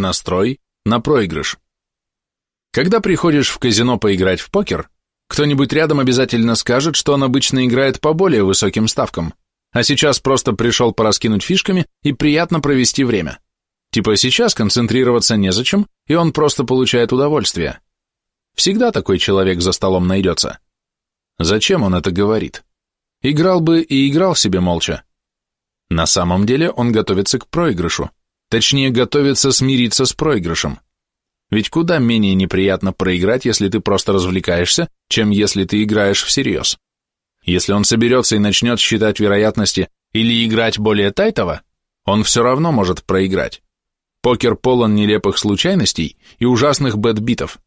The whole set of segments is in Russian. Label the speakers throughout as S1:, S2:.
S1: настрой, на проигрыш. Когда приходишь в казино поиграть в покер, кто-нибудь рядом обязательно скажет, что он обычно играет по более высоким ставкам, а сейчас просто пришел пораскинуть фишками и приятно провести время. Типа сейчас концентрироваться незачем, и он просто получает удовольствие. Всегда такой человек за столом найдется. Зачем он это говорит? Играл бы и играл себе молча. На самом деле он готовится к проигрышу. Точнее, готовится смириться с проигрышем. Ведь куда менее неприятно проиграть, если ты просто развлекаешься, чем если ты играешь всерьез. Если он соберется и начнет считать вероятности или играть более тайтово, он все равно может проиграть. Покер полон нелепых случайностей и ужасных бэтбитов.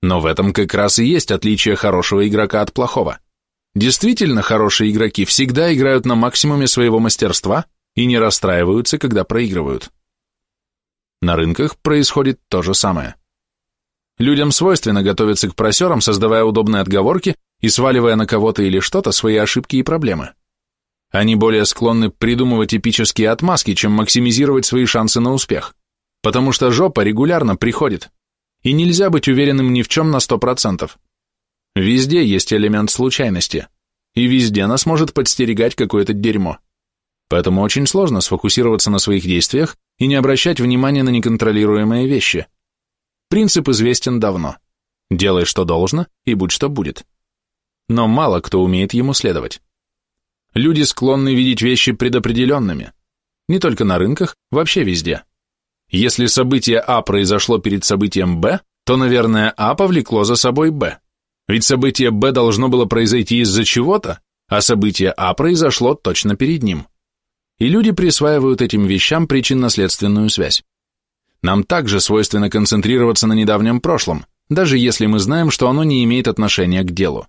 S1: Но в этом как раз и есть отличие хорошего игрока от плохого. Действительно хорошие игроки всегда играют на максимуме своего мастерства и не расстраиваются, когда проигрывают. На рынках происходит то же самое. Людям свойственно готовиться к просерам, создавая удобные отговорки и сваливая на кого-то или что-то свои ошибки и проблемы. Они более склонны придумывать эпические отмазки, чем максимизировать свои шансы на успех, потому что жопа регулярно приходит, и нельзя быть уверенным ни в чем на 100%. Везде есть элемент случайности, и везде нас может подстерегать какое-то дерьмо. Поэтому очень сложно сфокусироваться на своих действиях и не обращать внимания на неконтролируемые вещи. Принцип известен давно. Делай, что должно, и будь, что будет. Но мало кто умеет ему следовать. Люди склонны видеть вещи предопределенными. Не только на рынках, вообще везде. Если событие А произошло перед событием Б, то, наверное, А повлекло за собой Б. Ведь событие Б должно было произойти из-за чего-то, а событие А произошло точно перед ним. И люди присваивают этим вещам причинно-следственную связь. Нам также свойственно концентрироваться на недавнем прошлом, даже если мы знаем, что оно не имеет отношения к делу.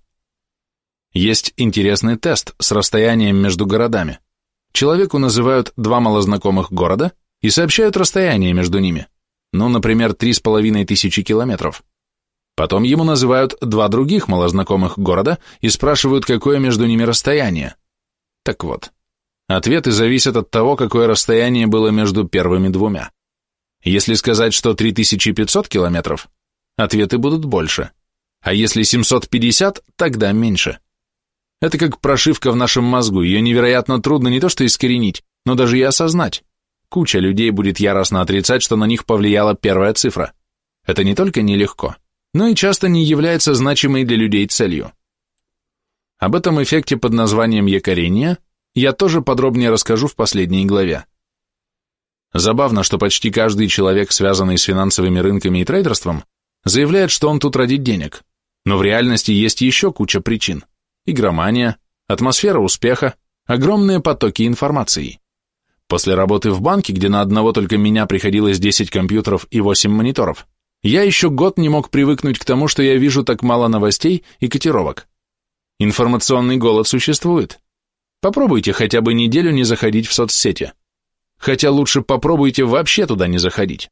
S1: Есть интересный тест с расстоянием между городами. Человеку называют два малознакомых города и сообщают расстояние между ними, ну, например, три с половиной тысячи километров. Потом ему называют два других малознакомых города и спрашивают, какое между ними расстояние. Так вот, ответы зависят от того, какое расстояние было между первыми двумя. Если сказать, что 3500 километров, ответы будут больше, а если 750, тогда меньше. Это как прошивка в нашем мозгу, ее невероятно трудно не то что искоренить, но даже и осознать. Куча людей будет яростно отрицать, что на них повлияла первая цифра. Это не только нелегко, но и часто не является значимой для людей целью. Об этом эффекте под названием якорения я тоже подробнее расскажу в последней главе. Забавно, что почти каждый человек, связанный с финансовыми рынками и трейдерством, заявляет, что он тут ради денег, но в реальности есть еще куча причин. Игромания, атмосфера успеха, огромные потоки информации. После работы в банке, где на одного только меня приходилось 10 компьютеров и 8 мониторов, я еще год не мог привыкнуть к тому, что я вижу так мало новостей и котировок. Информационный голод существует. Попробуйте хотя бы неделю не заходить в соцсети. Хотя лучше попробуйте вообще туда не заходить.